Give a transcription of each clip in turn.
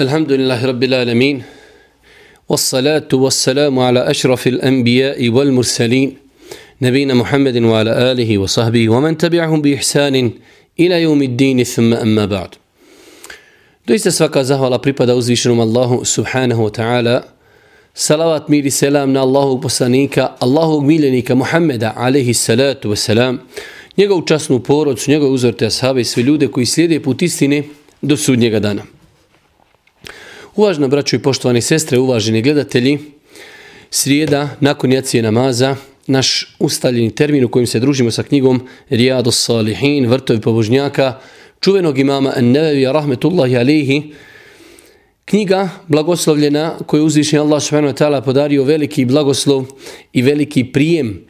الحمد لله رب العالمين والصلاة والسلام على أشرف الأنبياء والمرسلين نبينا محمد وعلى آله وصحبه ومن تبعهم بإحسان إلى يوم الدين ثم أما بعد Doista svaka zahvala pripada uzvišenom Allahu subhanahu wa ta'ala. Salavat mir i selam na Allahu poslanika, Allahu miljenika Muhammeda alaihi salatu wa salam, njegovu časnu porodcu, njegove uzorte ashabe i sve ljude koji slijede put istine do sudnjega dana. Uvažna braćo i poštovani sestre, uvaženi gledatelji, srijeda nakon jacije namaza, naš ustaljeni termin u kojim se družimo sa knjigom Rijadu Salihin, vrtovi pobožnjaka, čuvenog imama An-Nevevi, rahmetullahi alihi, knjiga blagoslovljena koju uzvišnji Allah subhanahu wa ta'ala podario veliki blagoslov i veliki prijem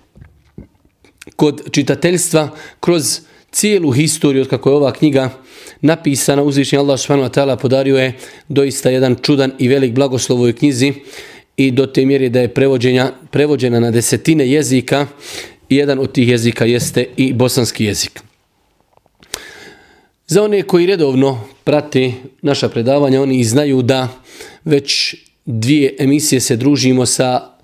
kod čitateljstva kroz cijelu historiju od kako je ova knjiga napisana, uzvišnji Allah subhanahu wa ta'ala podario je doista jedan čudan i velik blagoslov u knjizi i do te mjere da je prevođena, prevođena na desetine jezika i jedan od tih jezika jeste i bosanski jezik. Za one koji redovno prate naša predavanja, oni znaju da već dvije emisije se družimo sa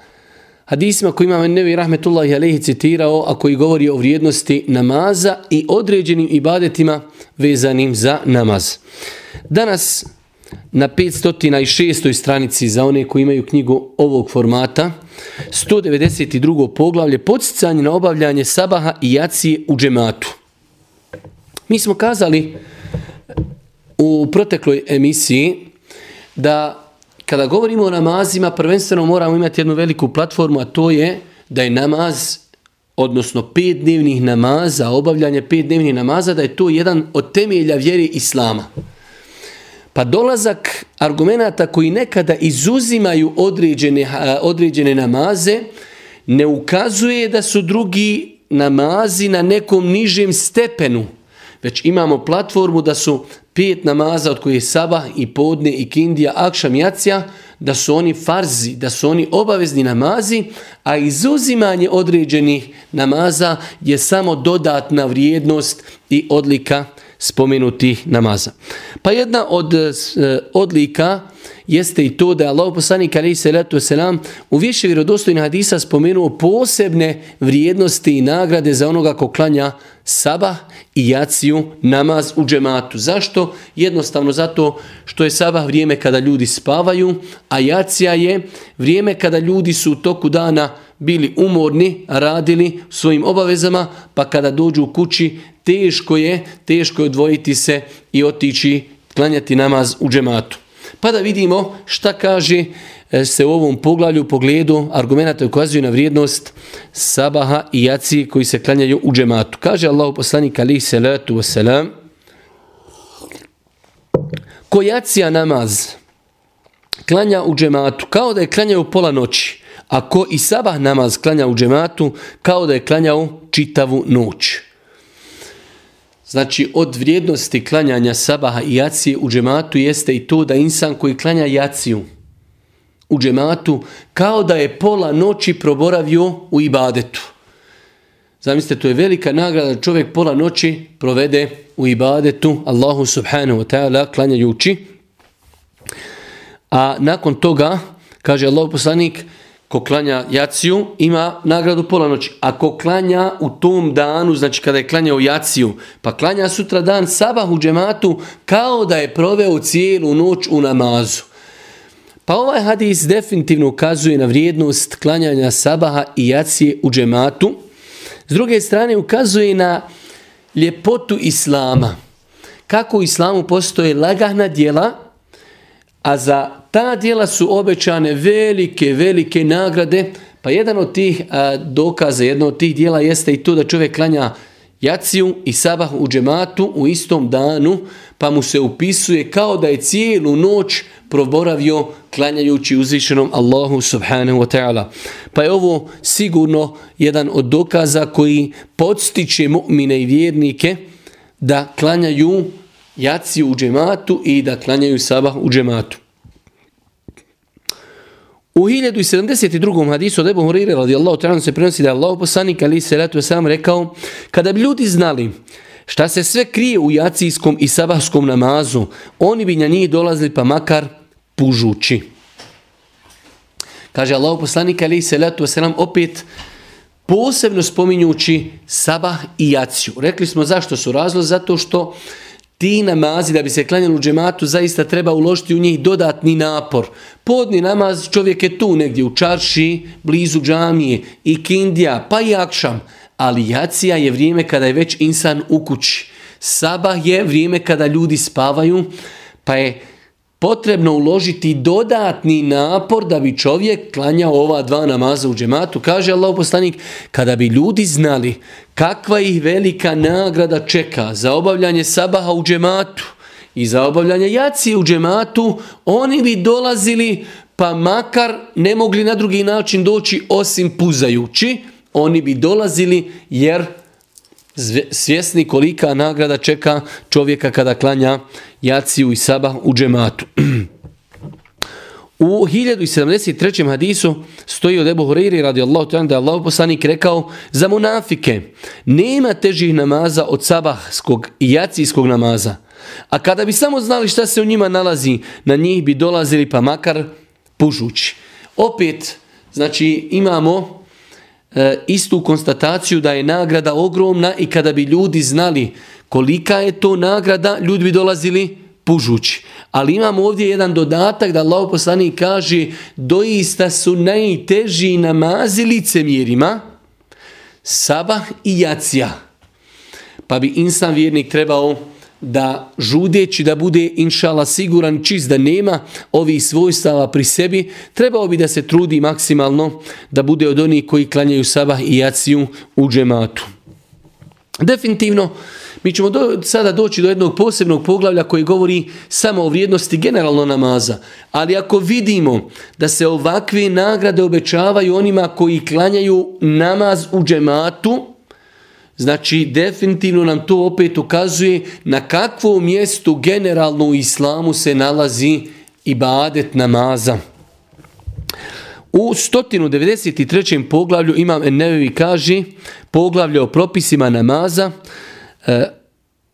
hadisima koji imam Nevi Rahmetullahi Alehi citirao, a koji govori o vrijednosti namaza i određenim ibadetima vezanim za namaz. Danas na 506. stranici za one koji imaju knjigu ovog formata, 192. poglavlje, podsticanje na obavljanje sabaha i jacije u džematu. Mi smo kazali u protekloj emisiji da kada govorimo o namazima, prvenstveno moramo imati jednu veliku platformu, a to je da je namaz, odnosno pet dnevnih namaza, obavljanje pet dnevnih namaza, da je to jedan od temelja vjere Islama. Pa dolazak argumenta koji nekada izuzimaju određene, određene namaze, ne ukazuje da su drugi namazi na nekom nižem stepenu, već imamo platformu da su pet namaza od kojih je sabah i podne i kindija, akšam, jacija, da su oni farzi, da su oni obavezni namazi, a izuzimanje određenih namaza je samo dodatna vrijednost i odlika spomenutih namaza. Pa jedna od e, e, odlika jeste i to da je Allah poslanik alaihi salatu wasalam u više vjerodostojnih hadisa spomenuo posebne vrijednosti i nagrade za onoga ko klanja sabah i jaciju namaz u džematu. Zašto? Jednostavno zato što je sabah vrijeme kada ljudi spavaju, a jacija je vrijeme kada ljudi su u toku dana bili umorni, radili svojim obavezama, pa kada dođu u kući teško je, teško je odvojiti se i otići klanjati namaz u džematu. Pa da vidimo šta kaže e, se u ovom poglavlju pogledu argumenta ukazuju na vrijednost sabaha i jaci koji se klanjaju u džematu. Kaže Allah poslanik alaihi salatu wasalam ko jacija namaz klanja u džematu kao da je klanjao pola noći, a ko i sabah namaz klanja u džematu kao da je klanjao čitavu noć. Znači, od vrijednosti klanjanja sabaha i jacije u džematu jeste i to da insan koji klanja jaciju u džematu, kao da je pola noći proboravio u ibadetu. Zamislite, to je velika nagrada da čovjek pola noći provede u ibadetu Allahu subhanahu wa ta'ala klanjajući. A nakon toga, kaže Allah poslanik, ko klanja jaciju, ima nagradu pola noći. Ako klanja u tom danu, znači kada je klanjao jaciju, pa klanja sutra dan sabah u džematu, kao da je proveo cijelu noć u namazu. Pa ovaj hadis definitivno ukazuje na vrijednost klanjanja sabaha i jacije u džematu. S druge strane ukazuje na ljepotu islama. Kako u islamu postoje lagahna dijela, a za ta dijela su obećane velike, velike nagrade, pa jedan od tih a, dokaza, jedno od tih dijela jeste i to da čovjek klanja jaciju i sabah u džematu u istom danu, pa mu se upisuje kao da je cijelu noć proboravio klanjajući uzvišenom Allahu subhanahu wa ta'ala. Pa je ovo sigurno jedan od dokaza koji podstiče mu'mine i vjernike da klanjaju jaciju u džematu i da klanjaju sabah u džematu. U 1072. hadisu od Ebu Hurire radijallahu ta'ala se prenosi da je Allah poslanik ali se ratu sam rekao kada bi ljudi znali šta se sve krije u jacijskom i sabahskom namazu, oni bi na njih dolazili pa makar pužući. Kaže Allah poslanik ali se ratu selam opet posebno spominjući sabah i jaciju. Rekli smo zašto su razlozi, zato što ti namazi da bi se klanjali u džematu zaista treba uložiti u njih dodatni napor. Podni namaz čovjek je tu negdje u čarši, blizu džamije i kindija, pa i akšam. Ali jacija je vrijeme kada je već insan u kući. Sabah je vrijeme kada ljudi spavaju, pa je potrebno uložiti dodatni napor da bi čovjek klanjao ova dva namaza u džematu. Kaže Allah poslanik, kada bi ljudi znali kakva ih velika nagrada čeka za obavljanje sabaha u džematu i za obavljanje jacije u džematu, oni bi dolazili pa makar ne mogli na drugi način doći osim puzajući, oni bi dolazili jer svjesni kolika nagrada čeka čovjeka kada klanja jaciju i sabah u džematu. U 1073. hadisu stoji od Ebu Hureyri radi Allahu ta'ala da je Allah poslanik rekao za munafike nema težih namaza od sabahskog i jacijskog namaza. A kada bi samo znali šta se u njima nalazi, na njih bi dolazili pa makar pužući. Opet, znači imamo e, istu konstataciju da je nagrada ogromna i kada bi ljudi znali kolika je to nagrada, ljudi bi dolazili pužući. Ali imamo ovdje jedan dodatak da Allah poslanik kaže doista su najteži namazi licemjerima sabah i jacija. Pa bi insan vjernik trebao da žudeći da bude inšala siguran čist da nema ovih svojstava pri sebi, trebao bi da se trudi maksimalno da bude od onih koji klanjaju sabah i jaciju u džematu. Definitivno, mi ćemo do, sada doći do jednog posebnog poglavlja koji govori samo o vrijednosti generalno namaza. Ali ako vidimo da se ovakve nagrade obećavaju onima koji klanjaju namaz u džematu, Znači, definitivno nam to opet ukazuje na kakvo mjestu generalno u islamu se nalazi ibadet namaza. U 193. poglavlju Imam Ennevevi kaže poglavlje o propisima namaza, e,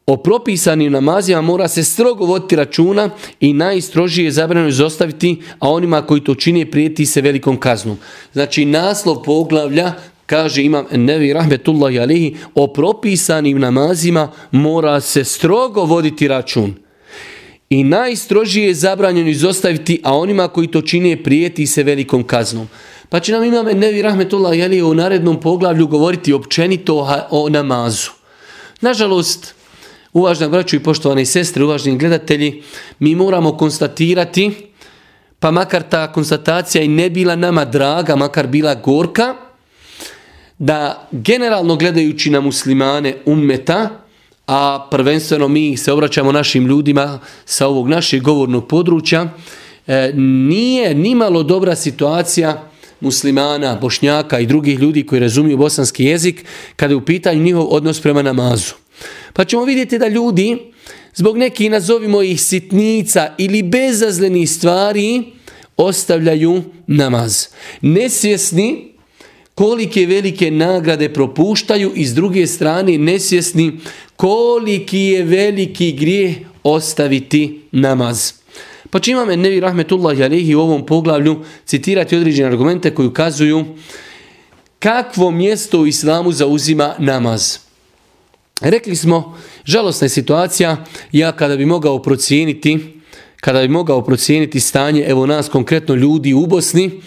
o propisanim namazima mora se strogo voditi računa i najstrožije je zabranjeno izostaviti, a onima koji to čine prijeti se velikom kaznom. Znači naslov poglavlja kaže imam nevi rahmetullahi alihi, o propisanim namazima mora se strogo voditi račun. I najstrožije je zabranjeno izostaviti, a onima koji to čine prijeti se velikom kaznom. Pa će nam imam nevi rahmetullahi alihi u narednom poglavlju govoriti općenito o, o namazu. Nažalost, uvažna braću i poštovane sestre, uvažni gledatelji, mi moramo konstatirati, pa makar ta konstatacija i ne bila nama draga, makar bila gorka, da generalno gledajući na muslimane ummeta, a prvenstveno mi se obraćamo našim ljudima sa ovog našeg govornog područja, e, nije nimalo dobra situacija muslimana, bošnjaka i drugih ljudi koji razumiju bosanski jezik kada je u pitanju njihov odnos prema namazu. Pa ćemo vidjeti da ljudi zbog nekih nazovimo ih sitnica ili bezazlenih stvari ostavljaju namaz. Nesvjesni kolike velike nagrade propuštaju i s druge strane nesvjesni koliki je veliki grijeh ostaviti namaz. Pa će imame Nevi Rahmetullah Alehi u ovom poglavlju citirati određene argumente koji ukazuju kakvo mjesto u islamu zauzima namaz. Rekli smo, žalostna je situacija, ja kada bi mogao procijeniti, kada bi mogao procijeniti stanje, evo nas konkretno ljudi u Bosni,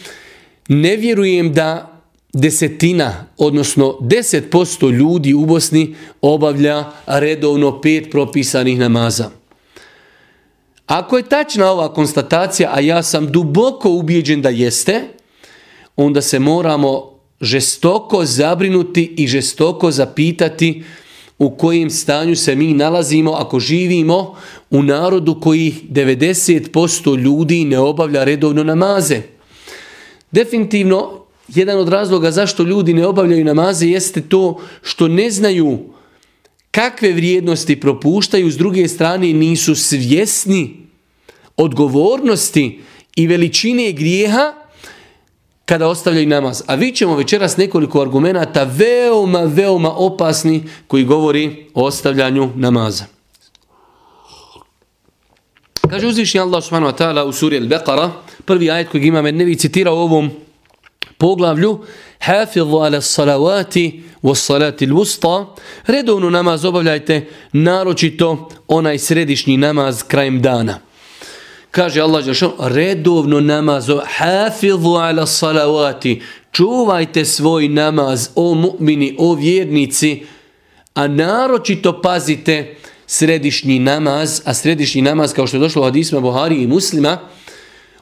ne vjerujem da desetina, odnosno 10% ljudi u Bosni obavlja redovno pet propisanih namaza. Ako je tačna ova konstatacija, a ja sam duboko ubijeđen da jeste, onda se moramo žestoko zabrinuti i žestoko zapitati u kojem stanju se mi nalazimo ako živimo u narodu koji 90% ljudi ne obavlja redovno namaze. Definitivno jedan od razloga zašto ljudi ne obavljaju namaze jeste to što ne znaju kakve vrijednosti propuštaju, s druge strane nisu svjesni odgovornosti i veličine grijeha kada ostavljaju namaz. A vi ćemo večeras nekoliko argumenata veoma, veoma opasni koji govori o ostavljanju namaza. Kaže uzvišnji Allah subhanahu wa ta'ala u suri Al-Baqara, prvi ajet koji imam, ne citira u ovom poglavlju, Hafidhu ala salavati wa salati l'usta redovno redovnu namaz obavljajte, naročito onaj središnji namaz krajem dana. Kaže Allah Đelšan, redovno namaz, hafidhu ala salavati, čuvajte svoj namaz, o mu'mini, o vjernici, a naročito pazite središnji namaz, a središnji namaz, kao što je došlo u hadisma Buhari i muslima,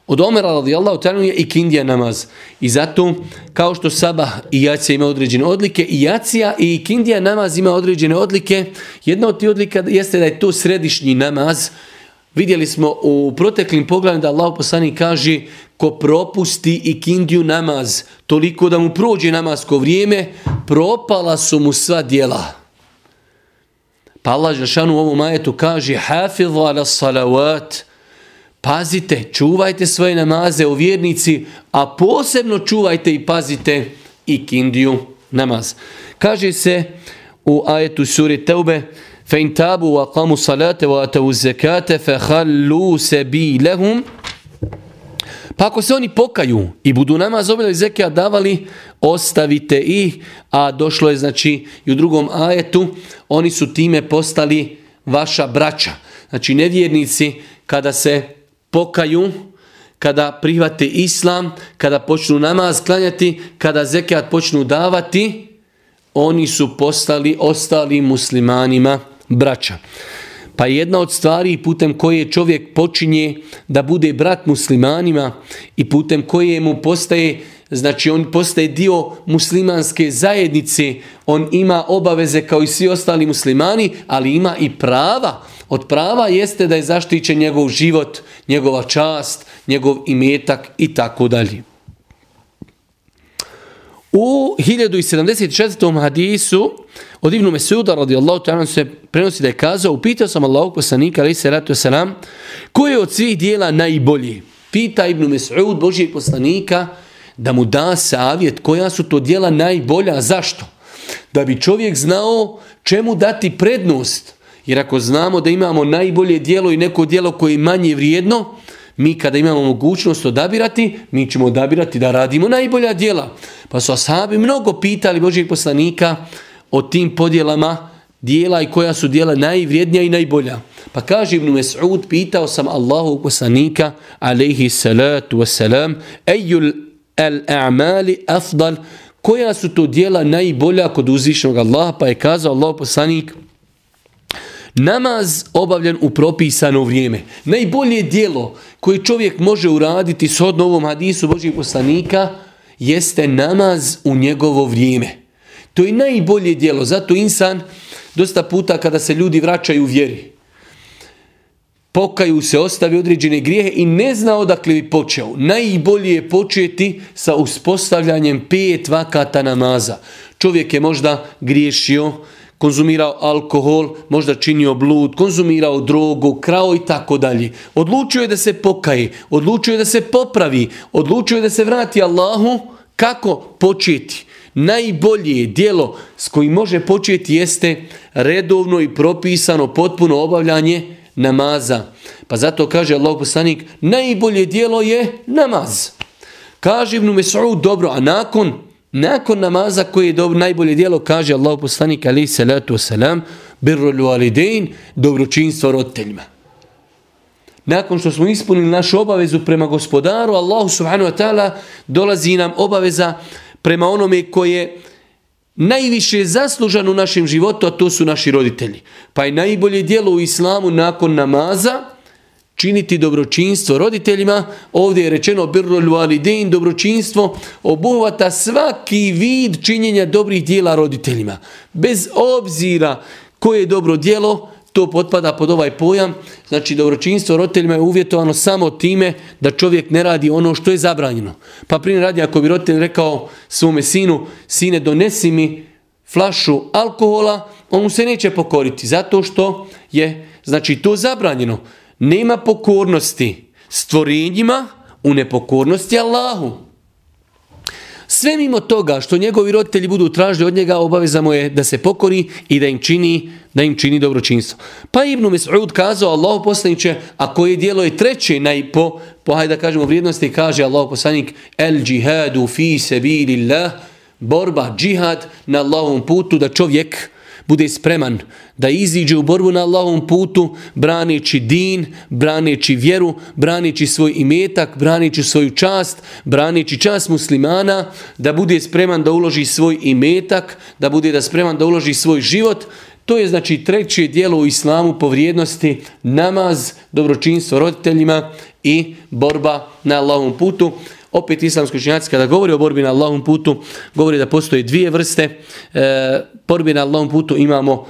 od Omera radijallahu ta'ala je i kindija namaz. I zato, kao što sabah i jacija ima određene odlike, i jacija i kindija namaz ima određene odlike, jedna od tih odlika jeste da je to središnji namaz, Vidjeli smo u proteklim pogledom da Allah poslani kaže ko propusti i kindiju namaz toliko da mu prođe namasko vrijeme, propala su mu sva dijela. Pa Allah Žešanu u ovom majetu kaže hafidhu ala salavat, pazite, čuvajte svoje namaze u vjernici, a posebno čuvajte i pazite i kindiju namaz. Kaže se u ajetu suri Teube, فإن تابوا وقاموا الصلاة وآتوا الزكاة فخلوا سبيلهم Pa ako se oni pokaju i budu namaz obavljali zekija davali, ostavite ih, a došlo je znači i u drugom ajetu, oni su time postali vaša braća. Znači nevjernici kada se pokaju, kada prihvate islam, kada počnu namaz klanjati, kada zekijat počnu davati, oni su postali ostali muslimanima braća. Pa jedna od stvari putem koje čovjek počinje da bude brat muslimanima i putem koje mu postaje, znači on postaje dio muslimanske zajednice, on ima obaveze kao i svi ostali muslimani, ali ima i prava. Od prava jeste da je zaštićen njegov život, njegova čast, njegov imetak i tako dalje. U 1076. hadisu od Ibnu Mesuda radijallahu ta'ala se prenosi da je kazao, upitao sam Allahu poslanika ali se ratu selam, koji je od svih dijela najbolji? Pita Ibnu Mesud, Božijeg poslanika, da mu da savjet koja su to dijela najbolja. Zašto? Da bi čovjek znao čemu dati prednost. Jer ako znamo da imamo najbolje dijelo i neko dijelo koje je manje vrijedno, mi kada imamo mogućnost odabirati, mi ćemo odabirati da radimo najbolja dijela. Pa su ashabi mnogo pitali Božih poslanika o tim podjelama dijela i koja su dijela najvrijednija i najbolja. Pa kaže Ibn Mes'ud, pitao sam Allahu poslanika, alaihi salatu wasalam, ejul al-a'mali afdal, koja su to dijela najbolja kod uzvišnog Allaha, pa je kazao Allah poslanik, Namaz obavljen u propisano vrijeme. Najbolje dijelo koje čovjek može uraditi s ovom hadisu Božih poslanika jeste namaz u njegovo vrijeme. To je najbolje dijelo. Zato insan dosta puta kada se ljudi vraćaju u vjeri, pokaju se, ostavi određene grijehe i ne zna odakle bi počeo. Najbolje je početi sa uspostavljanjem pet vakata namaza. Čovjek je možda griješio, konzumirao alkohol, možda činio blud, konzumirao drogu, krao i tako dalje. Odlučio je da se pokaje, odlučio je da se popravi, odlučio je da se vrati Allahu. Kako početi? Najbolje dijelo s kojim može početi jeste redovno i propisano potpuno obavljanje namaza. Pa zato kaže Allah poslanik, najbolje dijelo je namaz. Kaže Ibn Mes'ud, dobro, a nakon Nakon namaza koji je dobro, najbolje dijelo, kaže Allah poslanik alaih salatu wasalam, birrul walidain, dobročinstvo roditeljima. Nakon što smo ispunili našu obavezu prema gospodaru, Allahu subhanahu wa ta'ala dolazi nam obaveza prema onome koje najviše zaslužan u našem životu, a to su naši roditelji. Pa je najbolje dijelo u islamu nakon namaza, činiti dobročinstvo roditeljima. Ovdje je rečeno birrul walidain, dobročinstvo obuhvata svaki vid činjenja dobrih dijela roditeljima. Bez obzira koje je dobro dijelo, to potpada pod ovaj pojam. Znači dobročinstvo roditeljima je uvjetovano samo time da čovjek ne radi ono što je zabranjeno. Pa prije radi ako bi roditelj rekao svome sinu, sine donesi mi flašu alkohola, on mu se neće pokoriti zato što je znači to zabranjeno nema pokornosti stvorenjima u nepokornosti Allahu. Sve mimo toga što njegovi roditelji budu tražili od njega, obavezamo je da se pokori i da im čini da im čini dobročinstvo. Pa Ibn Mes'ud kazao Allahu poslaniće, a koje dijelo je treće najpo, po, po hajde da kažemo vrijednosti, kaže Allahu poslanik el džihadu fi sebilillah, borba, džihad na Allahovom putu da čovjek bude spreman da iziđe u borbu na Allahovom putu, braneći din, braneći vjeru, braneći svoj imetak, braneći svoju čast, braneći čast muslimana, da bude spreman da uloži svoj imetak, da bude da spreman da uloži svoj život. To je znači treće dijelo u islamu po vrijednosti namaz, dobročinstvo roditeljima i borba na Allahovom putu. Opet islamski učenjaci kada govori o borbi na Allahom putu, govori da postoje dvije vrste. E, borbi na Allahom putu imamo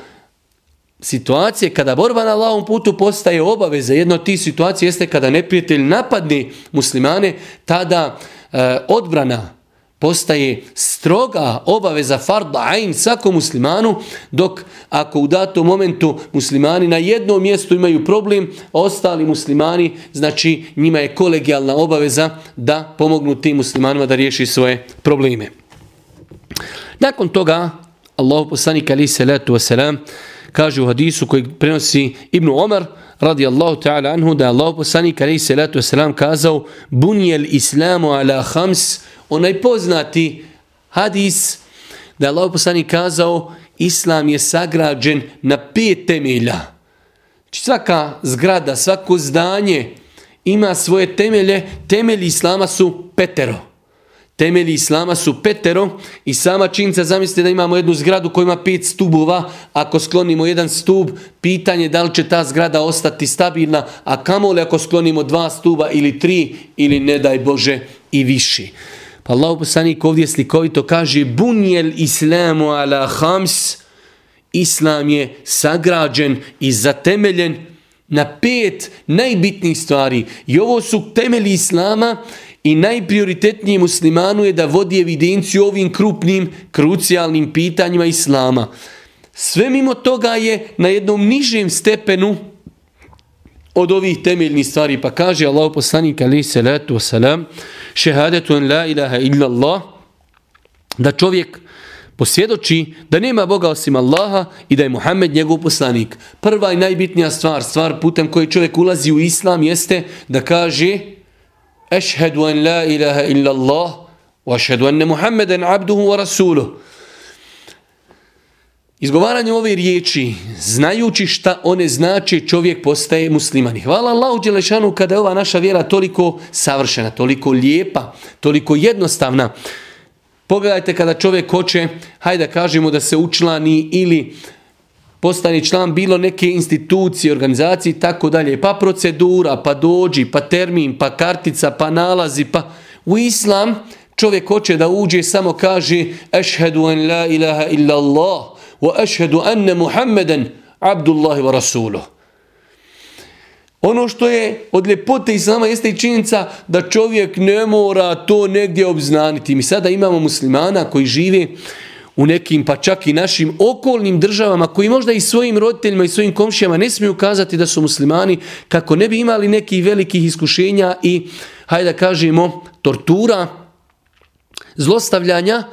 situacije kada borba na Allahom putu postaje obaveza. Jedna od tih situacija jeste kada neprijatelj napadne muslimane, tada e, odbrana postaje stroga obaveza farda ain svakom muslimanu, dok ako u datom momentu muslimani na jednom mjestu imaju problem, ostali muslimani, znači njima je kolegijalna obaveza da pomognu tim muslimanima da riješi svoje probleme. Nakon toga, Allahu poslanik ali salatu wasalam, kaže u hadisu koji prenosi Ibn Omar, radi Allahu ta'ala anhu, da je Allahu poslanik ali salatu wasalam kazao, bunijel islamu ala hams, onaj poznati hadis da je Allah poslanik kazao Islam je sagrađen na pet temelja. Znači svaka zgrada, svako zdanje ima svoje temelje. Temelji Islama su petero. Temelji Islama su petero i sama činjenica zamislite da imamo jednu zgradu koja ima pet stubova. Ako sklonimo jedan stub, pitanje da li će ta zgrada ostati stabilna, a kamo li ako sklonimo dva stuba ili tri ili ne daj Bože i više. Pa Allah poslanik ovdje slikovito kaže bunjel islamu ala hams islam je sagrađen i zatemeljen na pet najbitnijih stvari. I ovo su temelji islama i najprioritetniji muslimanu je da vodi evidenciju ovim krupnim, krucijalnim pitanjima islama. Sve mimo toga je na jednom nižem stepenu od ovih temeljnih stvari. Pa kaže Allah poslanik alaih salatu wasalam šehadetu en la ilaha illa Allah da čovjek posvjedoči da nema Boga osim Allaha i da je Muhammed njegov poslanik. Prva i najbitnija stvar, stvar putem koje čovjek ulazi u Islam jeste da kaže Ešhedu en la ilaha illa Allah wa ešhedu enne Muhammeden abduhu wa rasuluh. Izgovaranje ove riječi, znajući šta one znači, čovjek postaje musliman. Hvala Allahu Đelešanu kada je ova naša vjera toliko savršena, toliko lijepa, toliko jednostavna. Pogledajte kada čovjek hoće, hajde kažemo da se učlani ili postani član bilo neke institucije, organizacije i tako dalje. Pa procedura, pa dođi, pa termin, pa kartica, pa nalazi, pa u islam čovjek hoće da uđe samo kaže ešhedu en la ilaha illa Allah wa ashhadu anna عبد abdullahi wa. Ono što je od ljepote islama jeste i činjenica da čovjek ne mora to negdje obznaniti. Mi sada imamo muslimana koji žive u nekim pa čak i našim okolnim državama koji možda i svojim roditeljima i svojim komšijama ne smiju kazati da su muslimani kako ne bi imali nekih velikih iskušenja i hajde da kažemo tortura, zlostavljanja,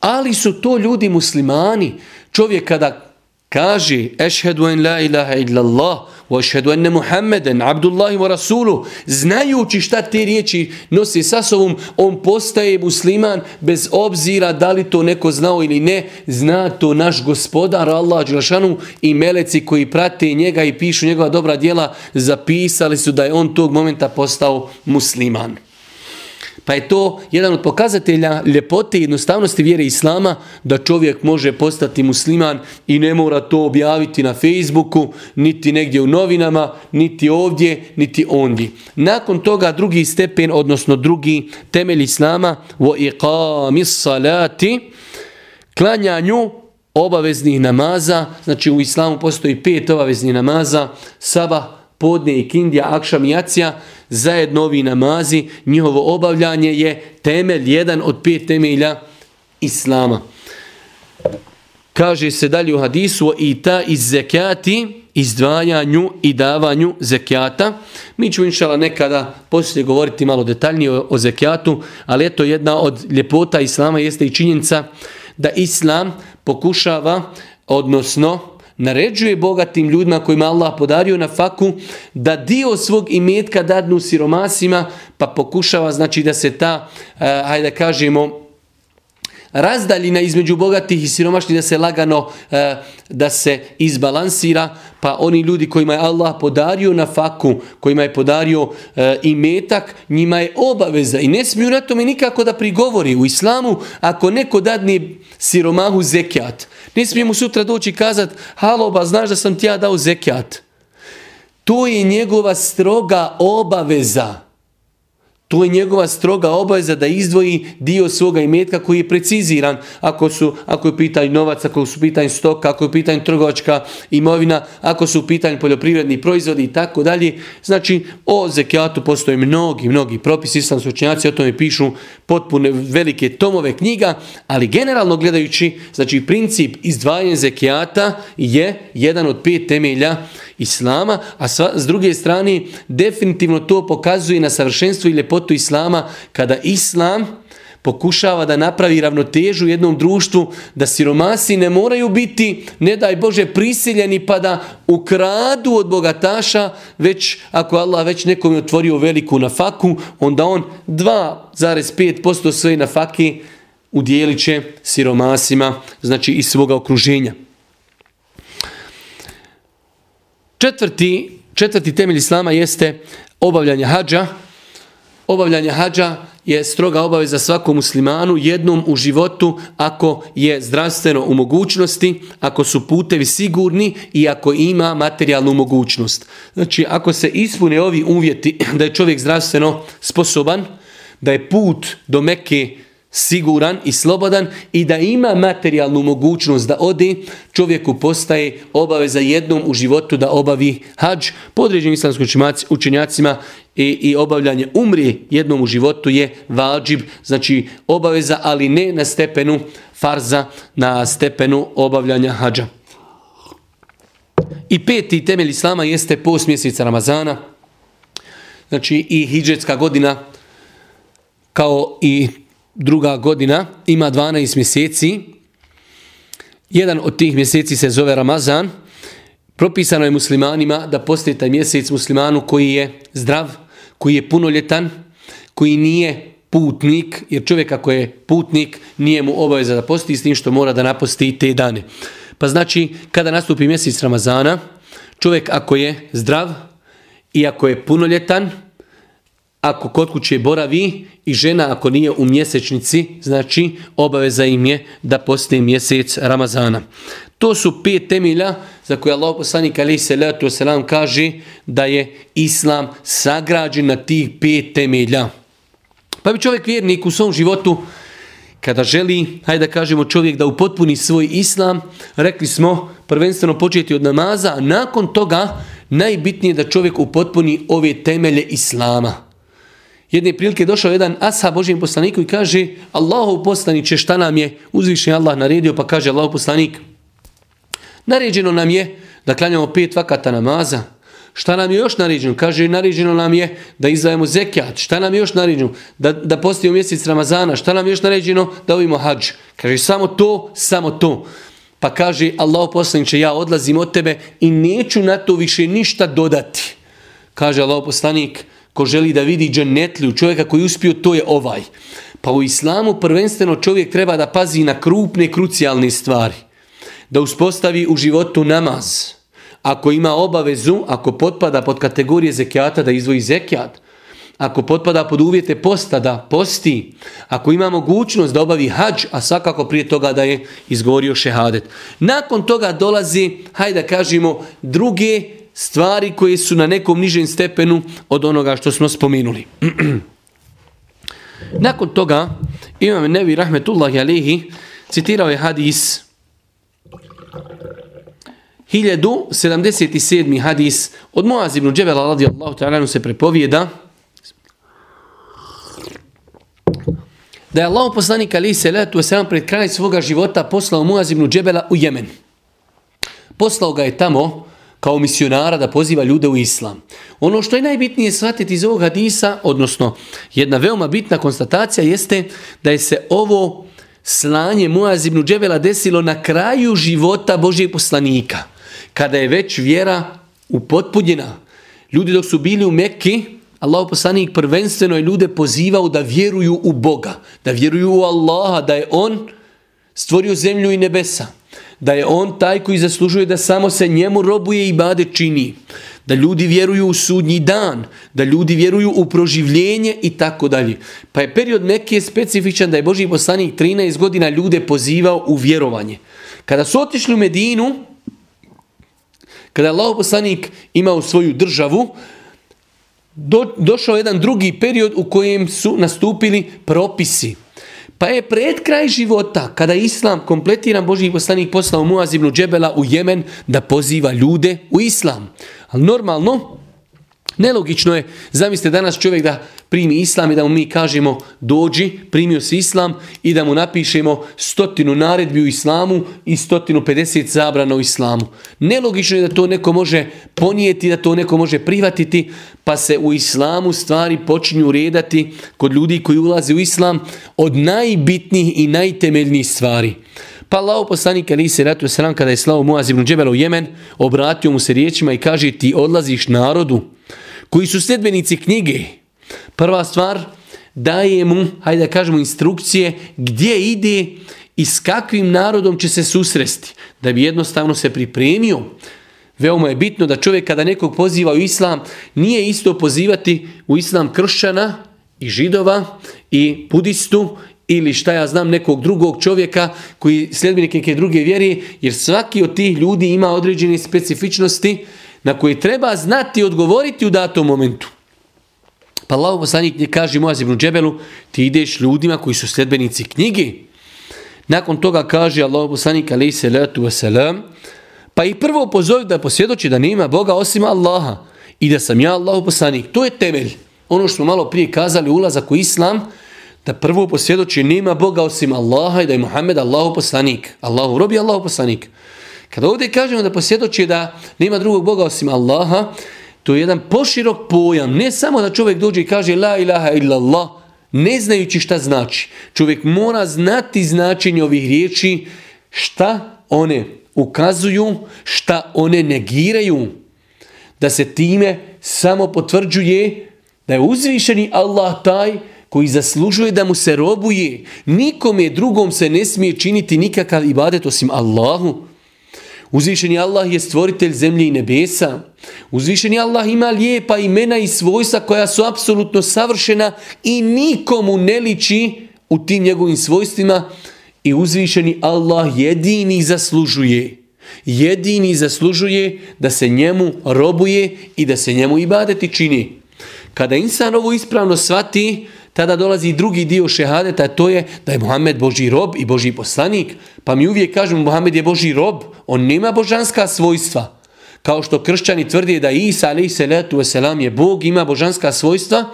ali su to ljudi muslimani. Čovjek kada kaže ešhedu en la ilaha illallah wa ešhedu enne Muhammeden abdullahi wa rasulu znajući šta te riječi nosi sa sobom on postaje musliman bez obzira da li to neko znao ili ne. Zna to naš gospodar Allah Đelšanu i meleci koji prate njega i pišu njegova dobra djela zapisali su da je on tog momenta postao musliman. Pa je to jedan od pokazatelja ljepote i jednostavnosti vjere Islama da čovjek može postati musliman i ne mora to objaviti na Facebooku, niti negdje u novinama, niti ovdje, niti ondje. Nakon toga drugi stepen, odnosno drugi temelj Islama, vo iqami salati, klanjanju obaveznih namaza, znači u Islamu postoji pet obaveznih namaza, sabah, podne i kindija, akšam i jacija, zajedno ovi namazi, njihovo obavljanje je temelj, jedan od pet temelja Islama. kaže se dalje u hadisu i ta iz zekati, izdvajanju i davanju zekijata. Mi ćemo inšala nekada poslije govoriti malo detaljnije o, o zekijatu, ali eto jedna od ljepota islama jeste i činjenica da islam pokušava, odnosno naređuje bogatim ljudima kojima Allah podario na faku da dio svog imetka dadnu siromasima pa pokušava znači da se ta, eh, hajde kažemo, razdaljina između bogatih i siromašnih da se lagano e, da se izbalansira. Pa oni ljudi kojima je Allah podario na faku kojima je podario e, i metak njima je obaveza i ne smiju na tome nikako da prigovori u islamu ako neko dadne siromahu zekijat. Ne smije mu sutra doći i kazat halo ba znaš da sam ti ja dao zekijat. To je njegova stroga obaveza. To je njegova stroga obaveza da izdvoji dio svoga imetka koji je preciziran. Ako su ako je pitanje novac, ako su pitanje stoka, ako je pitanje trgovačka imovina, ako su pitanje poljoprivredni proizvodi i tako dalje. Znači, o zekijatu postoje mnogi, mnogi propisi, islamski učenjaci o tome pišu potpune velike tomove knjiga, ali generalno gledajući, znači princip izdvajanja zekijata je jedan od pet temelja islama, a sva, s druge strane definitivno to pokazuje na savršenstvo i ljepotu islama kada islam pokušava da napravi ravnotežu u jednom društvu, da siromasi ne moraju biti, ne daj Bože, prisiljeni pa da ukradu od bogataša, već ako Allah već nekom je otvorio veliku nafaku, onda on 2,5% svoje nafake udjelit će siromasima, znači iz svoga okruženja. Četvrti, četvrti temelj islama jeste obavljanje hađa. Obavljanje hađa je stroga obaveza svakom muslimanu jednom u životu ako je zdravstveno u mogućnosti, ako su putevi sigurni i ako ima materijalnu mogućnost. Znači, ako se ispune ovi uvjeti da je čovjek zdravstveno sposoban, da je put do Mekke siguran i slobodan i da ima materijalnu mogućnost da ode, čovjeku postaje obaveza jednom u životu da obavi hađ. Podređenim islamskim učenjacima i, i obavljanje umri jednom u životu je vađib, znači obaveza, ali ne na stepenu farza, na stepenu obavljanja hađa. I peti temelj islama jeste post mjeseca Ramazana, znači i hijđetska godina, kao i druga godina, ima 12 mjeseci. Jedan od tih mjeseci se zove Ramazan. Propisano je muslimanima da postoji taj mjesec muslimanu koji je zdrav, koji je punoljetan, koji nije putnik, jer čovjek ako je putnik, nije mu obaveza da posti s tim što mora da naposti te dane. Pa znači, kada nastupi mjesec Ramazana, čovjek ako je zdrav i ako je punoljetan, ako kod kuće boravi i žena ako nije u mjesečnici, znači obaveza im je da postoji mjesec Ramazana. To su pet temelja za koje Allah poslanik alaih salatu wasalam kaže da je Islam sagrađen na tih pet temelja. Pa bi čovjek vjernik u svom životu kada želi, hajde da kažemo čovjek da upotpuni svoj Islam, rekli smo prvenstveno početi od namaza, a nakon toga najbitnije da čovjek upotpuni ove temelje Islama jedne prilike došao jedan ashab Božijem poslaniku i kaže Allahu poslaniće šta nam je? Uzvišen Allah naredio pa kaže Allahu poslanik naređeno nam je da klanjamo pet vakata namaza. Šta nam je još naređeno? Kaže naređeno nam je da izdajemo zekijat šta nam je još naređeno? Da, da postijemo mjesec Ramazana. Šta nam je još naređeno? Da ovimo hađ. Kaže samo to samo to. Pa kaže Allahu poslaniće ja odlazim od tebe i neću na to više ništa dodati. Kaže Allahu poslanik ko želi da vidi džennetliju, čovjeka koji uspio, to je ovaj. Pa u islamu prvenstveno čovjek treba da pazi na krupne, krucijalne stvari. Da uspostavi u životu namaz. Ako ima obavezu, ako potpada pod kategorije zekijata, da izvoji zekijat. Ako potpada pod uvjete posta, da posti. Ako ima mogućnost da obavi hađ, a svakako prije toga da je izgovorio šehadet. Nakon toga dolazi, hajde da kažemo, druge stvari koje su na nekom nižem stepenu od onoga što smo spomenuli. Nakon toga, imam Nevi Rahmetullahi Alihi citirao je hadis 1077. hadis od Moaz ibn Džebela radijallahu ta'ala se prepovijeda da je Allah poslanik ali se letu sam pred kraj svoga života poslao Moaz ibn Džebela u Jemen. Poslao ga je tamo kao misionara da poziva ljude u islam. Ono što je najbitnije shvatiti iz ovog hadisa, odnosno jedna veoma bitna konstatacija jeste da je se ovo slanje Muaz ibn Džebela desilo na kraju života Božijeg poslanika, kada je već vjera upotpunjena. Ljudi dok su bili u Mekki, Allah poslanik prvenstveno je ljude pozivao da vjeruju u Boga, da vjeruju u Allaha, da je On stvorio zemlju i nebesa, da je On taj koji zaslužuje da samo se njemu robuje i bade čini, da ljudi vjeruju u sudnji dan, da ljudi vjeruju u proživljenje i tako dalje. Pa je period Mekke specifičan da je Boži poslanik 13 godina ljude pozivao u vjerovanje. Kada su otišli u Medinu, kada je Allah poslanik imao svoju državu, do, došao jedan drugi period u kojem su nastupili propisi. Pa je pred kraj života, kada je Islam kompletiran, Boži poslanik poslao Muaz ibn Džebela u Jemen da poziva ljude u Islam. Ali normalno, nelogično je, zamislite danas čovjek da primi islam i da mu mi kažemo dođi, primio si islam i da mu napišemo stotinu naredbi u islamu i stotinu 50 zabrana u islamu. Nelogično je da to neko može ponijeti, da to neko može prihvatiti, pa se u islamu stvari počinju redati kod ljudi koji ulaze u islam od najbitnijih i najtemeljnijih stvari. Pa Allah poslanik ali se ratu sram kada je slao Muaz ibn Džebel u Jemen, obratio mu se riječima i kaže ti odlaziš narodu koji su sljedbenici knjige, Prva stvar, daje mu, hajde da kažemo, instrukcije gdje ide i s kakvim narodom će se susresti. Da bi jednostavno se pripremio. Veoma je bitno da čovjek kada nekog poziva u islam, nije isto pozivati u islam kršćana i židova i budistu ili šta ja znam nekog drugog čovjeka koji sljedbenik neke druge vjeri, jer svaki od tih ljudi ima određene specifičnosti na koje treba znati i odgovoriti u datom momentu. Pa Allah poslanik nje kaže Moaz ibn Džebelu, ti ideš ljudima koji su sledbenici knjige. Nakon toga kaže Allah poslanik alaih salatu wasalam, pa i prvo pozovi da posvjedoči da nema Boga osim Allaha i da sam ja Allah poslanik. To je temelj. Ono što smo malo prije kazali, ulazak u Islam, da prvo posvjedoči nema Boga osim Allaha i da je Muhammed Allahu poslanik. Allahu robi Allahu poslanik. Kada ovdje kažemo da posvjedoči da nema drugog Boga osim Allaha, To je jedan poširok pojam. Ne samo da čovjek dođe i kaže la ilaha illallah, ne znajući šta znači. Čovjek mora znati značenje ovih riječi, šta one ukazuju, šta one negiraju. Da se time samo potvrđuje da je uzvišeni Allah taj koji zaslužuje da mu se robuje. Nikome drugom se ne smije činiti nikakav ibadet osim Allahu. Uzvišeni Allah je stvoritelj zemlje i nebesa. Uzvišeni Allah ima lijepa imena i svojstva koja su apsolutno savršena i nikomu ne liči u tim njegovim svojstvima. I uzvišeni Allah jedini zaslužuje. Jedini zaslužuje da se njemu robuje i da se njemu ibadeti čini. Kada insan ovo ispravno svati, tada dolazi drugi dio šehadeta, to je da je Muhammed Boži rob i Boži poslanik. Pa mi uvijek kažemo Muhammed je Boži rob, on nema božanska svojstva. Kao što kršćani tvrdi da Isa alaih salatu wasalam je Bog, ima božanska svojstva,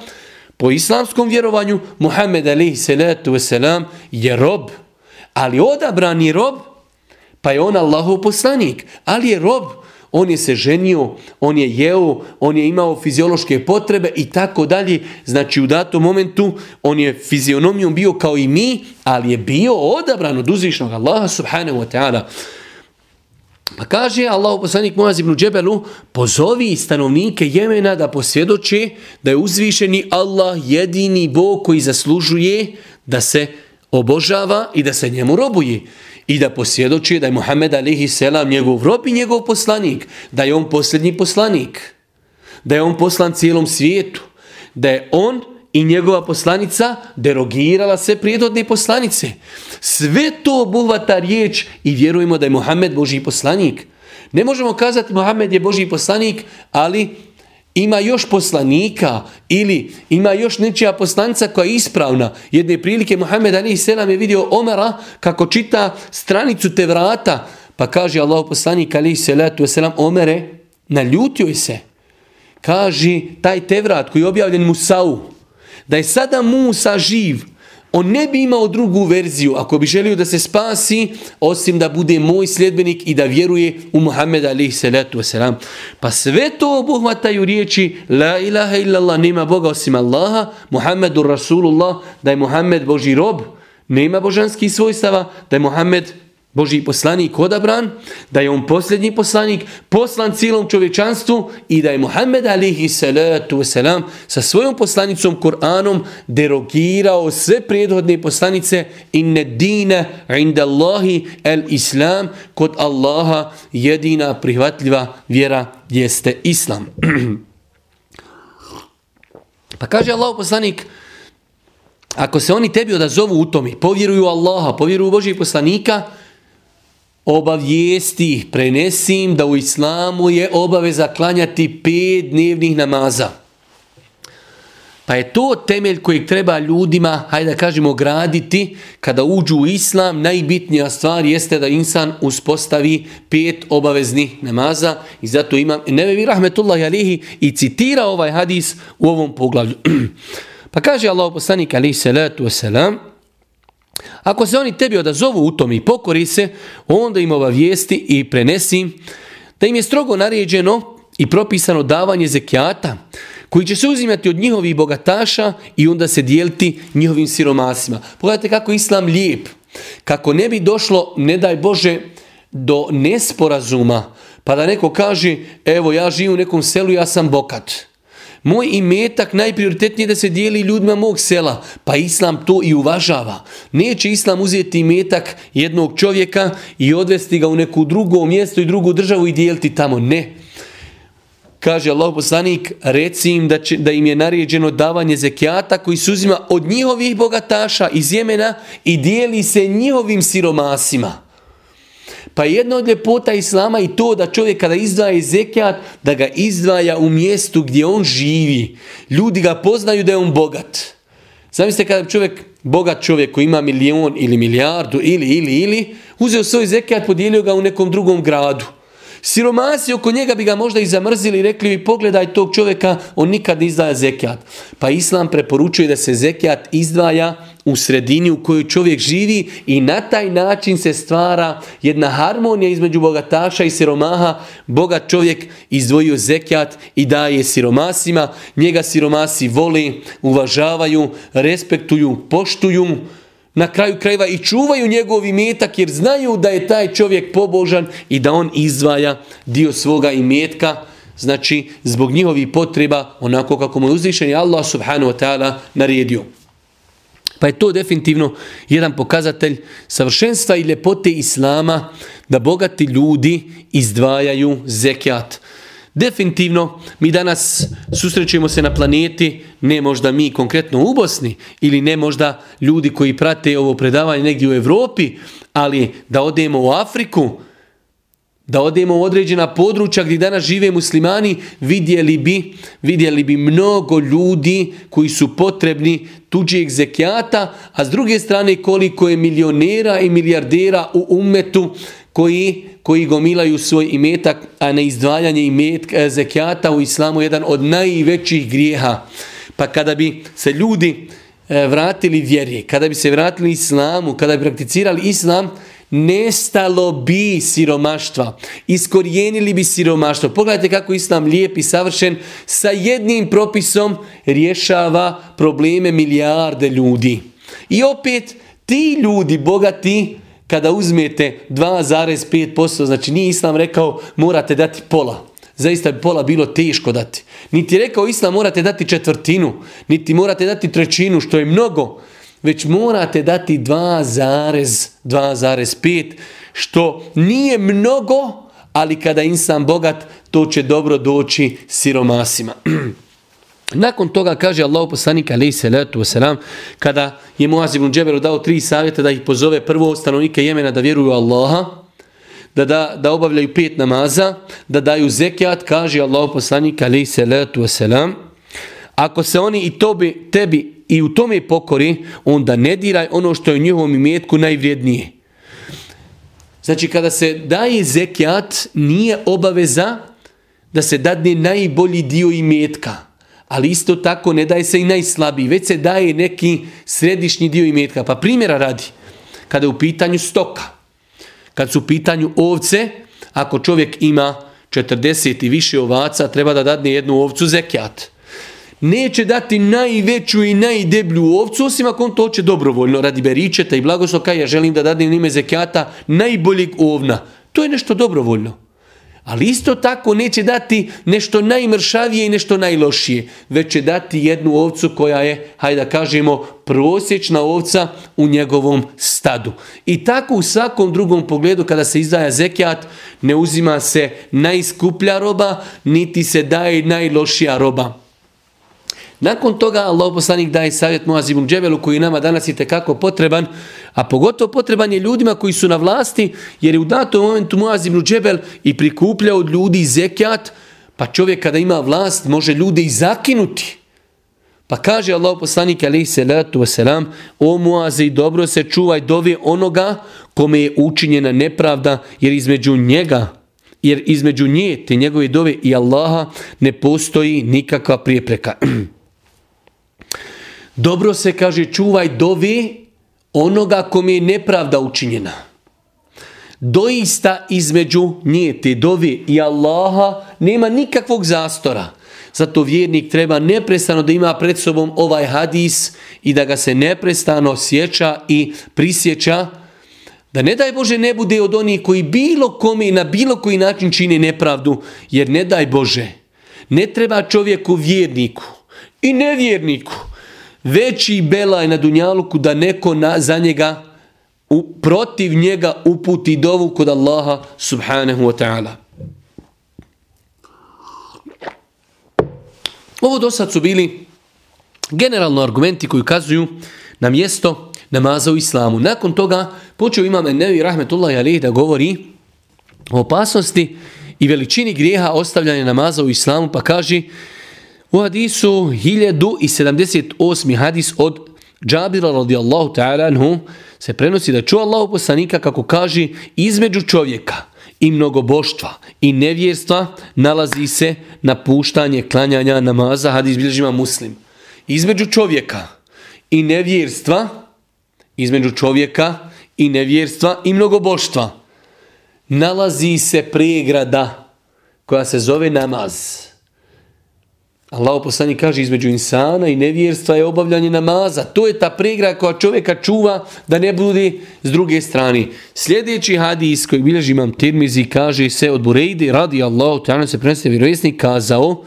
po islamskom vjerovanju Muhammed alaih salatu wasalam je rob. Ali odabrani rob, pa je on Allahov poslanik, ali je rob, on je se ženio, on je jeo, on je imao fiziološke potrebe i tako dalje. Znači u datom momentu on je fizionomijom bio kao i mi, ali je bio odabran od uzvišnog Allaha subhanahu wa ta'ala. Pa kaže Allah poslanik Muaz ibn Džebelu, pozovi stanovnike Jemena da posvjedoče da je uzvišeni Allah jedini Bog koji zaslužuje da se obožava i da se njemu robuje i da posvjedoči da je Muhammed alihi selam njegov rob i njegov poslanik, da je on posljednji poslanik, da je on poslan cijelom svijetu, da je on i njegova poslanica derogirala sve prijedodne poslanice. Sve to obuhvata riječ i vjerujemo da je Muhammed Boži poslanik. Ne možemo kazati Muhammed je Boži poslanik, ali ima još poslanika ili ima još nečija poslanca koja je ispravna. Jedne prilike Muhammed Ali Selam je vidio Omera kako čita stranicu te vrata, pa kaže Allah poslanik Ali Selatu Selam Omere, naljutio je se. Kaže taj Tevrat koji je objavljen Musau, da je sada Musa živ, on ne bi imao drugu verziju ako bi želio da se spasi, osim da bude moj sljedbenik i da vjeruje u Muhammed alaih salatu wasalam. Pa sve to obuhvataju riječi La ilaha illallah, nema Boga osim Allaha, Muhammedur Rasulullah, da je Muhammed Boži rob, nema božanskih svojstava, da je Muhammed Boži poslanik odabran, da je on posljednji poslanik, poslan cijelom čovječanstvu i da je Muhammed alihi salatu wasalam sa svojom poslanicom Kur'anom derogirao sve prijedhodne poslanice inne dine inda Allahi el Islam kod Allaha jedina prihvatljiva vjera jeste Islam. pa kaže Allah poslanik ako se oni tebi odazovu u tomi, povjeruju Allaha, povjeruju Božih poslanika, obavijesti, prenesim da u islamu je obaveza klanjati pet dnevnih namaza. Pa je to temelj kojeg treba ljudima, hajde da kažemo, graditi kada uđu u islam. Najbitnija stvar jeste da insan uspostavi pet obaveznih namaza i zato imam Nevevi Rahmetullahi Alihi i citira ovaj hadis u ovom poglavlju. pa kaže Allah poslanik alihi salatu wasalam, Ako se oni tebi odazovu u tom i pokori se, onda im ova vijesti i prenesi da im je strogo naređeno i propisano davanje zekijata koji će se uzimati od njihovih bogataša i onda se dijeliti njihovim siromasima. Pogledajte kako islam lijep. Kako ne bi došlo, ne daj Bože, do nesporazuma, pa da neko kaže, evo ja živim u nekom selu, ja sam bokat. Moj imetak najprioritetnije da se dijeli ljudima mog sela. Pa Islam to i uvažava. Neće Islam uzeti imetak jednog čovjeka i odvesti ga u neku drugo mjesto i drugu državu i dijeliti tamo. Ne. Kaže Allah poslanik, reci im da, će, da im je naređeno davanje zekijata koji se uzima od njihovih bogataša iz Jemena i dijeli se njihovim siromasima. Pa jedna od ljepota Islama i to da čovjek kada izdvaja zekijat, da ga izdvaja u mjestu gdje on živi. Ljudi ga poznaju da je on bogat. Zamislite kada čovjek, bogat čovjek koji ima milion ili milijardu ili, ili, ili, uzeo svoj zekijat, podijelio ga u nekom drugom gradu. Siromasi oko njega bi ga možda i zamrzili i rekli bi pogledaj tog čovjeka, on nikad ne izdaja zekijat. Pa Islam preporučuje da se zekijat izdvaja u sredini u kojoj čovjek živi i na taj način se stvara jedna harmonija između bogataša i siromaha. Bogat čovjek izdvojio zekijat i daje siromasima. Njega siromasi voli, uvažavaju, respektuju, poštuju na kraju krajeva i čuvaju njegovi metak jer znaju da je taj čovjek pobožan i da on izdvaja dio svoga imetka znači zbog njihovih potreba onako kako mu je uzvišen i Allah subhanahu wa ta'ala naredio. Pa je to definitivno jedan pokazatelj savršenstva i ljepote Islama da bogati ljudi izdvajaju zekijat. Definitivno, mi danas susrećujemo se na planeti, ne možda mi konkretno u Bosni ili ne možda ljudi koji prate ovo predavanje negdje u Evropi, ali da odemo u Afriku, da odemo u određena područja gdje danas žive muslimani, vidjeli bi, vidjeli bi mnogo ljudi koji su potrebni tuđeg zekijata, a s druge strane koliko je milionera i milijardera u umetu koji koji gomilaju svoj imetak, a ne izdvajanje imetka, e, zekijata u islamu je jedan od najvećih grijeha. Pa kada bi se ljudi e, vratili vjeri, kada bi se vratili islamu, kada bi prakticirali islam, nestalo bi siromaštva. Iskorijenili bi siromaštvo. Pogledajte kako islam lijep i savršen sa jednim propisom rješava probleme milijarde ljudi. I opet ti ljudi bogati kada uzmete 2,5%, znači nije Islam rekao morate dati pola. Zaista bi pola bilo teško dati. Niti je rekao Islam morate dati četvrtinu, niti morate dati trećinu, što je mnogo, već morate dati 2,5, što nije mnogo, ali kada insan bogat, to će dobro doći siromasima. Nakon toga kaže Allah poslanik alejhi salatu vesselam kada je Muaz ibn Džebel dao tri savjeta da ih pozove prvo stanovnike Jemena da vjeruju u Allaha, da, da, da obavljaju pet namaza, da daju zekijat, kaže Allah poslanik alejhi salatu vesselam ako se oni i tobi, tebi i u tome pokori, onda ne diraj ono što je u njihovom imetku najvrijednije. Znači, kada se daje zekijat, nije obaveza da se dadne najbolji dio imetka ali isto tako ne daje se i najslabiji, već se daje neki središnji dio imetka. Pa primjera radi, kada je u pitanju stoka, kad su u pitanju ovce, ako čovjek ima 40 i više ovaca, treba da dadne jednu ovcu zekijat. Neće dati najveću i najdeblju ovcu, osim ako on to hoće dobrovoljno, radi beričeta i blagosloka, ja želim da dadnem ime zekijata najboljeg ovna. To je nešto dobrovoljno. Ali isto tako neće dati nešto najmršavije i nešto najlošije, već će dati jednu ovcu koja je, hajde da kažemo, prosječna ovca u njegovom stadu. I tako u svakom drugom pogledu kada se izdaja zekijat, ne uzima se najskuplja roba, niti se daje najlošija roba. Nakon toga Allah poslanik daje savjet Muazibun Džebelu koji nama danas je tekako potreban, a pogotovo potreban je ljudima koji su na vlasti, jer je u datom momentu Muazibun Džebel i prikuplja od ljudi zekjat, pa čovjek kada ima vlast može ljude i zakinuti. Pa kaže Allah poslanik alaihi salatu wasalam, o Muaze, dobro se čuvaj dove onoga kome je učinjena nepravda, jer između njega, jer između nje te njegove dove i Allaha ne postoji nikakva prijepreka. Dobro se kaže čuvaj dovi onoga kom je nepravda učinjena. Doista između nje te dovi i Allaha nema nikakvog zastora. Zato vjernik treba neprestano da ima pred sobom ovaj hadis i da ga se neprestano sjeća i prisjeća da ne daj Bože ne bude od onih koji bilo kome na bilo koji način čine nepravdu, jer ne daj Bože, ne treba čovjeku vjerniku i nevjerniku veći belaj na Dunjaluku da neko na, za njega u, protiv njega uputi dovu kod Allaha subhanahu wa ta'ala. Ovo do sad su bili generalno argumenti koji ukazuju na mjesto namaza u islamu. Nakon toga počeo imam Nevi Rahmetullahi Ali da govori o opasnosti i veličini grijeha ostavljanja namaza u islamu pa kaže U hadisu 1078. hadis od Džabira radijallahu ta'ala anhu se prenosi da čuo Allahu poslanika kako kaže između čovjeka i mnogoboštva i nevjerstva nalazi se napuštanje klanjanja namaza hadis bilježima muslim. Između čovjeka i nevjerstva između čovjeka i nevjerstva i mnogoboštva nalazi se pregrada koja se zove namaz. Allah poslani kaže između insana i nevjerstva je obavljanje namaza. To je ta pregra koja čovjeka čuva da ne bude s druge strane. Sljedeći hadis koji bilježi imam Tirmizi kaže se od Burejde radi Allahu ta'ala se prenosi vjerovjesnik kazao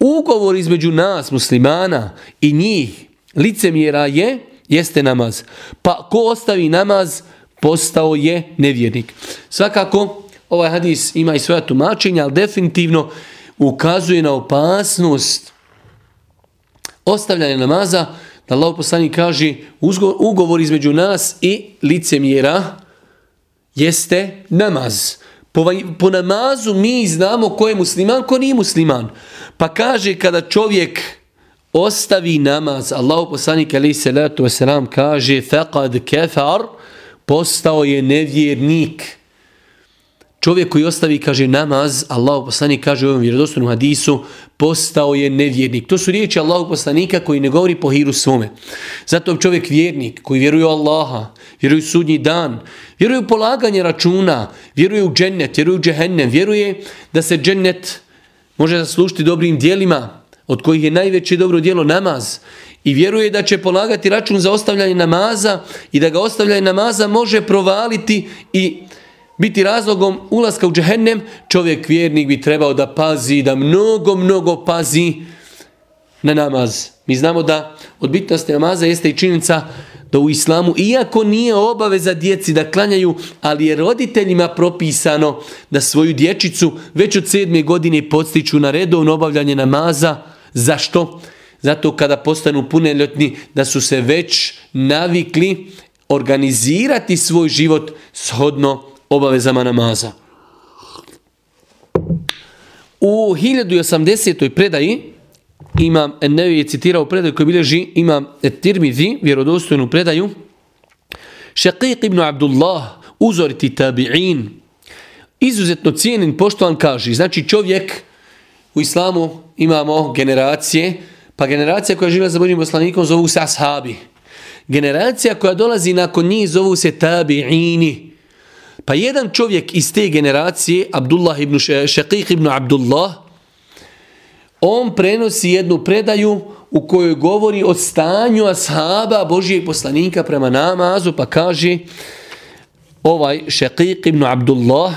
ugovor između nas muslimana i njih licemjera je jeste namaz. Pa ko ostavi namaz postao je nevjernik. Svakako ovaj hadis ima i svoja tumačenja, ali definitivno ukazuje na opasnost ostavljanja namaza, da Allah poslani kaže ugovor između nas i licemjera jeste namaz. Po, po namazu mi znamo ko je musliman, ko nije musliman. Pa kaže kada čovjek ostavi namaz, Allah poslanik alaih salatu wasalam kaže faqad kefar, postao je nevjernik. Čovjek koji ostavi, kaže, namaz, Allah poslanik kaže u ovom vjerodostojnom hadisu, postao je nevjernik. To su riječi Allahu poslanika koji ne govori po hiru svome. Zato čovjek vjernik koji vjeruje u Allaha, vjeruje u sudnji dan, vjeruje u polaganje računa, vjeruje u džennet, vjeruje u džehennem, vjeruje da se džennet može zaslušiti dobrim dijelima, od kojih je najveće dobro dijelo namaz. I vjeruje da će polagati račun za ostavljanje namaza i da ga ostavljanje namaza može provaliti i biti razlogom ulaska u džehennem, čovjek vjernik bi trebao da pazi, da mnogo, mnogo pazi na namaz. Mi znamo da od bitnosti namaza jeste i činjenica da u islamu, iako nije obaveza djeci da klanjaju, ali je roditeljima propisano da svoju dječicu već od sedme godine podstiču na redovno obavljanje namaza. Zašto? Zato kada postanu punoljetni da su se već navikli organizirati svoj život shodno obavezama namaza. U 1080. predaji imam, ne je citirao predaju koji bilježi, imam Tirmidhi, vjerodostojnu predaju, Šaqiq ibn Abdullah, uzoriti tabi'in, izuzetno cijenin, poštovan kaže, znači čovjek u islamu imamo generacije, Pa generacija koja živa za Božim poslanikom zovu se ashabi. Generacija koja dolazi nakon njih zovu se tabi'ini. Pa jedan čovjek iz te generacije, Abdullah ibn Šaqiq ibn Abdullah, on prenosi jednu predaju u kojoj govori o stanju ashaba Božijeg poslanika prema namazu, pa kaže ovaj Šaqiq ibn Abdullah,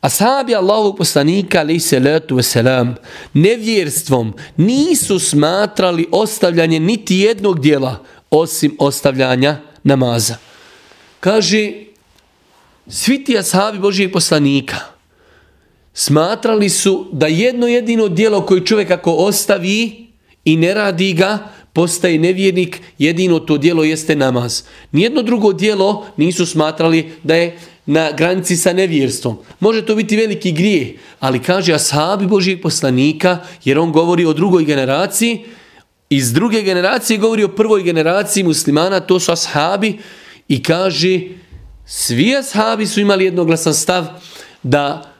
Ashabi Allahovog poslanika, ali se letu veselam, nevjerstvom nisu smatrali ostavljanje niti jednog dijela osim ostavljanja namaza. Kaže, svi ti ashabi Božijeg poslanika smatrali su da jedno jedino dijelo koje čovjek ako ostavi i ne radi ga, postaje nevjernik, jedino to dijelo jeste namaz. Nijedno drugo dijelo nisu smatrali da je na granici sa nevjerstvom. Može to biti veliki grije, ali kaže ashabi Božijeg poslanika, jer on govori o drugoj generaciji, iz druge generacije govori o prvoj generaciji muslimana, to su ashabi, i kaže, svi ashabi su imali jednoglasan stav da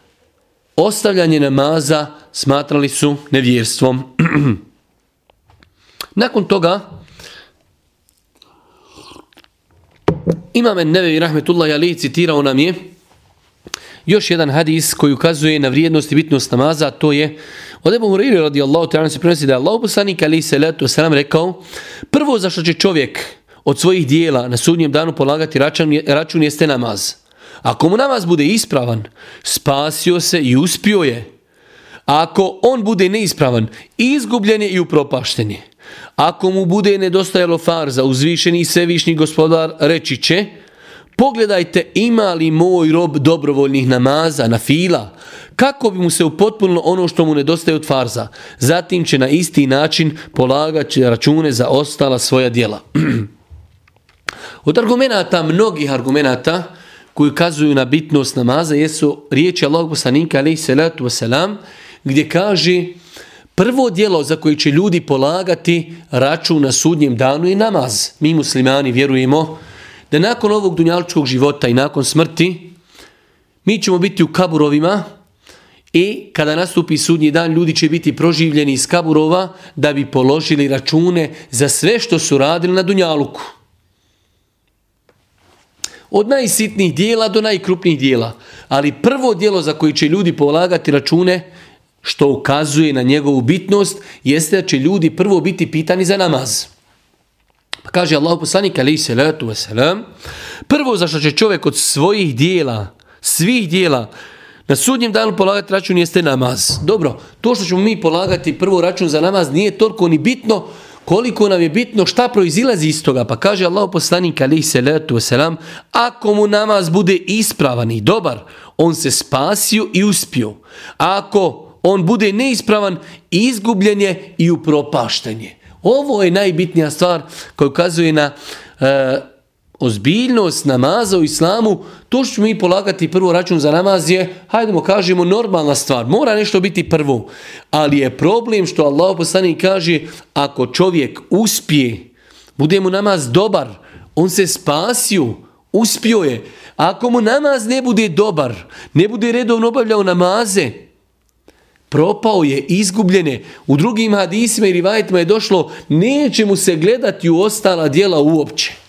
ostavljanje namaza smatrali su nevjerstvom. Nakon toga, Imam Nevevi Rahmetullahi Ali citirao nam je još jedan hadis koji ukazuje na vrijednost i bitnost namaza, to je od Ebu Hurire radijallahu ta'ala se prenosi da je Allah poslanik ali se letu salam rekao prvo za što će čovjek od svojih dijela na sudnjem danu polagati račun, račun jeste namaz. Ako mu namaz bude ispravan, spasio se i uspio je. A ako on bude neispravan, izgubljen je i upropašten je. Ako mu bude nedostajalo farza, uzvišeni i svevišnji gospodar reći će, pogledajte ima li moj rob dobrovoljnih namaza, na fila, kako bi mu se upotpunilo ono što mu nedostaje od farza. Zatim će na isti način polagati račune za ostala svoja dijela. od argumenta, mnogih argumenta, koji ukazuju na bitnost namaza, jesu riječi Allahog poslanika, alaih salatu wasalam, gdje kaže, Prvo dijelo za koje će ljudi polagati račun na sudnjem danu je namaz. Mi muslimani vjerujemo da nakon ovog dunjaličkog života i nakon smrti mi ćemo biti u kaburovima i kada nastupi sudnji dan ljudi će biti proživljeni iz kaburova da bi položili račune za sve što su radili na dunjaluku. Od najsitnijih dijela do najkrupnijih dijela. Ali prvo dijelo za koje će ljudi polagati račune što ukazuje na njegovu bitnost, jeste da će ljudi prvo biti pitani za namaz. Pa kaže Allah poslanik alaih salatu wasalam, prvo za što će čovjek od svojih dijela, svih dijela, na sudnjem danu polagati račun jeste namaz. Dobro, to što ćemo mi polagati prvo račun za namaz nije toliko ni bitno koliko nam je bitno šta proizilazi iz toga. Pa kaže Allah poslanik alaihi salatu wasalam, ako mu namaz bude ispravan i dobar, on se spasio i uspio. A ako on bude neispravan, izgubljen je i upropašten je. Ovo je najbitnija stvar koja ukazuje na e, ozbiljnost namaza u islamu. To što ćemo mi polagati prvo račun za namaz je, hajdemo kažemo, normalna stvar. Mora nešto biti prvo. Ali je problem što Allah poslani kaže, ako čovjek uspije, bude mu namaz dobar, on se spasio, uspio je. Ako mu namaz ne bude dobar, ne bude redovno obavljao namaze, propao je, izgubljene. U drugim hadisima i rivajetima je došlo, neće mu se gledati u ostala dijela uopće.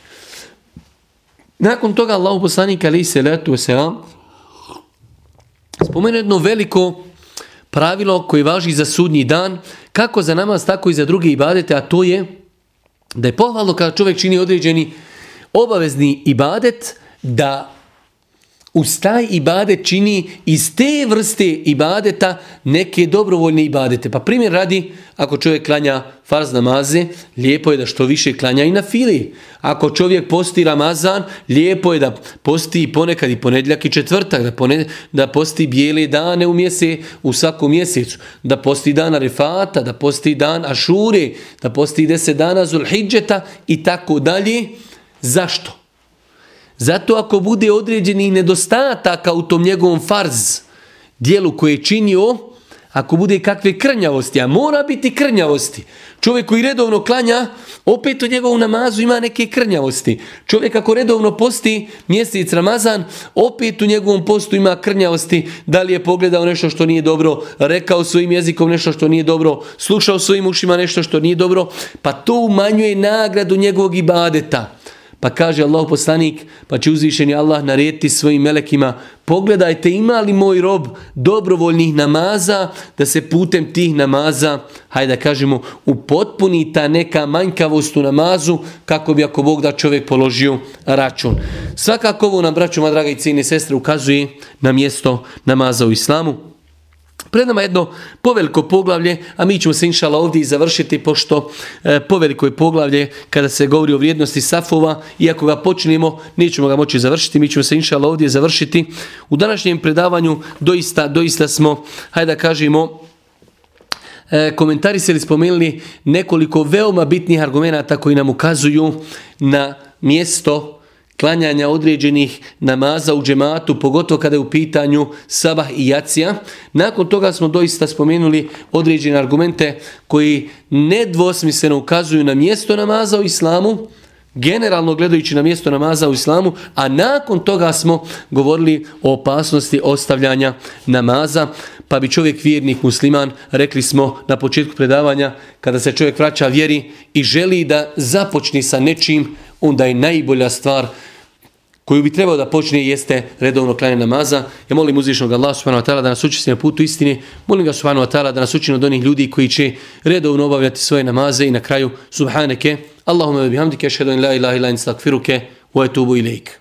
Nakon toga Allah poslanik ali se letu se spomenu jedno veliko pravilo koje važi za sudnji dan, kako za namaz, tako i za druge ibadete, a to je da je pohvalno kada čovjek čini određeni obavezni ibadet, da uz taj ibadet čini iz te vrste ibadeta neke dobrovoljne ibadete. Pa primjer radi, ako čovjek klanja farz namaze, lijepo je da što više klanja i na fili. Ako čovjek posti Ramazan, lijepo je da posti ponekad i ponedljak i četvrtak, da, poned, da posti bijele dane u mjese u svakom mjesecu, da posti dan refata, da posti dan Ašure, da posti deset dana Zulhidžeta i tako dalje. Zašto? Zato ako bude određeni nedostataka u tom njegovom farz, dijelu koje je činio, ako bude kakve krnjavosti, a mora biti krnjavosti. Čovjek koji redovno klanja, opet u njegovom namazu ima neke krnjavosti. Čovjek ako redovno posti mjesec Ramazan, opet u njegovom postu ima krnjavosti. Da li je pogledao nešto što nije dobro, rekao svojim jezikom nešto što nije dobro, slušao svojim ušima nešto što nije dobro, pa to umanjuje nagradu njegovog ibadeta. Pa kaže Allah poslanik, pa će uzvišeni Allah narediti svojim melekima, pogledajte ima li moj rob dobrovoljnih namaza, da se putem tih namaza, hajde da kažemo, upotpuni ta neka manjkavost u namazu, kako bi ako Bog da čovjek položio račun. Svakako ovo nam, braćuma, draga i cijene sestre, ukazuje na mjesto namaza u islamu. Pred nama jedno poveliko poglavlje, a mi ćemo se inšala ovdje i završiti, pošto e, poveliko je poglavlje kada se govori o vrijednosti safova, iako ga počnemo, nećemo ga moći završiti, mi ćemo se inšala ovdje završiti. U današnjem predavanju doista, doista smo, hajde da kažemo, e, komentari se li spomenuli nekoliko veoma bitnih argumenta koji nam ukazuju na mjesto klanjanja određenih namaza u džematu, pogotovo kada je u pitanju sabah i jacija. Nakon toga smo doista spomenuli određene argumente koji nedvosmisleno ukazuju na mjesto namaza u islamu, generalno gledajući na mjesto namaza u islamu, a nakon toga smo govorili o opasnosti ostavljanja namaza, pa bi čovjek vjernik musliman, rekli smo na početku predavanja, kada se čovjek vraća vjeri i želi da započni sa nečim, onda je najbolja stvar koju bi trebao da počne jeste redovno klanje namaza. Ja molim uzvišnog Allah subhanahu wa ta'ala da nas učini na putu istine. Molim ga subhanahu wa ta'ala da nas učini od onih ljudi koji će redovno obavljati svoje namaze i na kraju subhaneke. Allahumma bihamdike ashhadu an la ilaha illa in stakfiruke, wa etubu ilaik.